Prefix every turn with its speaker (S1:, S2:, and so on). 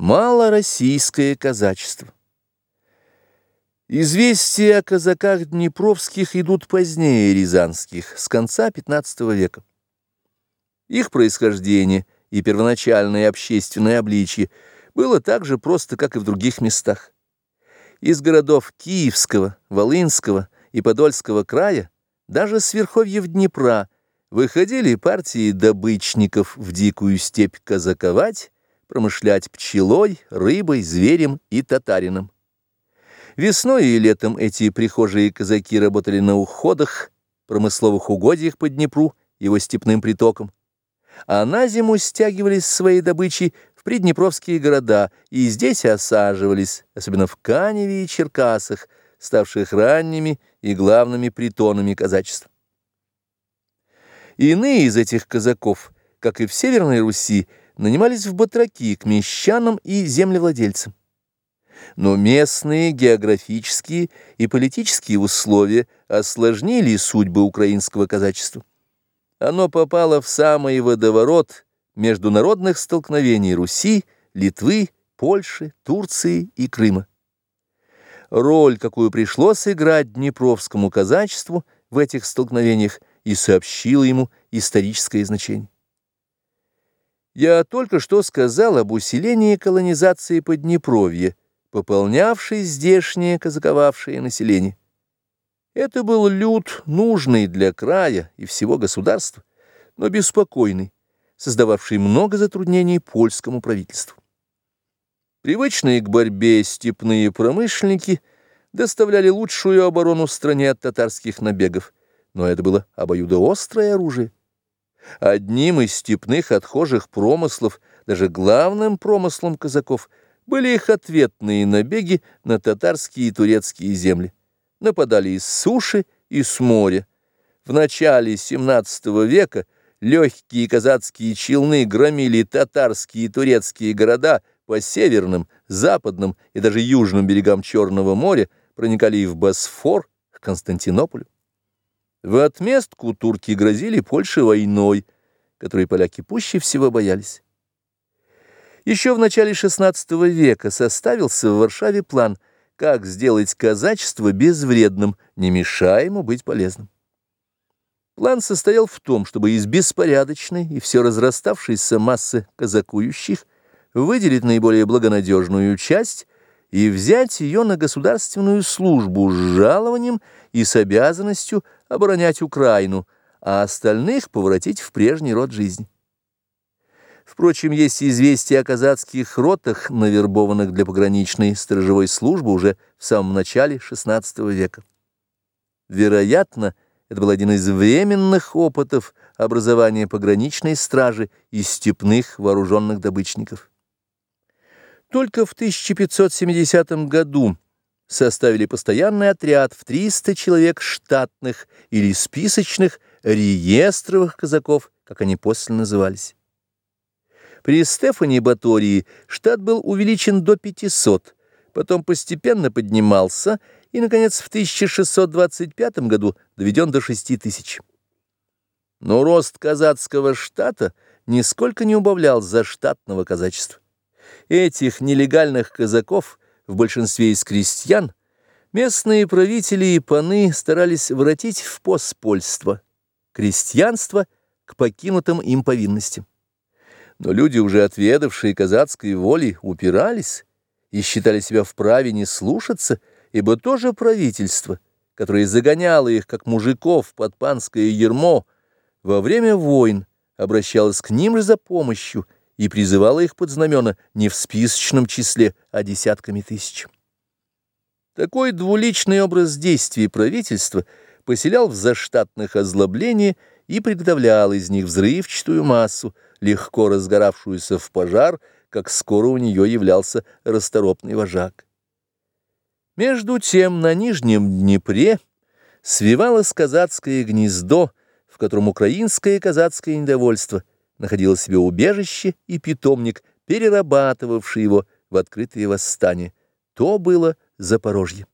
S1: Малороссийское казачество. Известия о казаках днепровских идут позднее рязанских, с конца XV века. Их происхождение и первоначальное общественное обличие было так же просто, как и в других местах. Из городов Киевского, Волынского и Подольского края, даже с верховьев Днепра, выходили партии добычников в дикую степь казаковать, промышлять пчелой, рыбой, зверем и татарином. Весной и летом эти прихожие казаки работали на уходах, промысловых угодьях по Днепру, его степным притокам, а на зиму стягивались своей добычей в приднепровские города и здесь осаживались, особенно в Каневе и Черкасах, ставших ранними и главными притонами казачества. Иные из этих казаков, как и в Северной Руси, нанимались в батраки к мещанам и землевладельцам. Но местные географические и политические условия осложнили судьбы украинского казачества. Оно попало в самый водоворот международных столкновений Руси, Литвы, Польши, Турции и Крыма. Роль, какую пришлось играть Днепровскому казачеству в этих столкновениях, и сообщила ему историческое значение. Я только что сказал об усилении колонизации Поднепровья, пополнявшей здешнее казаковавшее население. Это был люд, нужный для края и всего государства, но беспокойный, создававший много затруднений польскому правительству. Привычные к борьбе степные промышленники доставляли лучшую оборону стране от татарских набегов, но это было обоюдоострое оружие. Одним из степных отхожих промыслов, даже главным промыслом казаков, были их ответные набеги на татарские и турецкие земли. Нападали из суши и с моря. В начале XVII века легкие казацкие челны громили татарские и турецкие города по северным, западным и даже южным берегам Черного моря, проникали и в Босфор, к Константинополю. В отместку турки грозили Польше войной, которой поляки пуще всего боялись. Еще в начале XVI века составился в Варшаве план, как сделать казачество безвредным, не мешая ему быть полезным. План состоял в том, чтобы из беспорядочной и все разраставшейся массы казакующих выделить наиболее благонадежную часть и взять ее на государственную службу с жалованием и с обязанностью оборонять Украину, а остальных поворотить в прежний род жизни. Впрочем, есть известия о казацких ротах, навербованных для пограничной сторожевой службы уже в самом начале XVI века. Вероятно, это был один из временных опытов образования пограничной стражи и степных вооруженных добычников. Только в 1570 году составили постоянный отряд в 300 человек штатных или списочных реестровых казаков, как они после назывались. При Стефане Батории штат был увеличен до 500, потом постепенно поднимался и, наконец, в 1625 году доведен до 6 тысяч. Но рост казацкого штата нисколько не убавлял за штатного казачества. Этих нелегальных казаков, в большинстве из крестьян, местные правители и паны старались воротить в поспольство, крестьянство к покинутым им повинностям. Но люди, уже отведавшие казацкой воли, упирались и считали себя вправе не слушаться, ибо тоже правительство, которое загоняло их, как мужиков, под панское ермо, во время войн обращалось к ним же за помощью – и призывала их под знамена не в списочном числе, а десятками тысяч. Такой двуличный образ действий правительства поселял в заштатных озлобление и приготовлял из них взрывчатую массу, легко разгоравшуюся в пожар, как скоро у нее являлся расторопный вожак. Между тем на Нижнем Днепре свивалось казацкое гнездо, в котором украинское казацкое недовольство – находило себе убежище и питомник, перерабатывавший его в открытые восстания. То было Запорожье.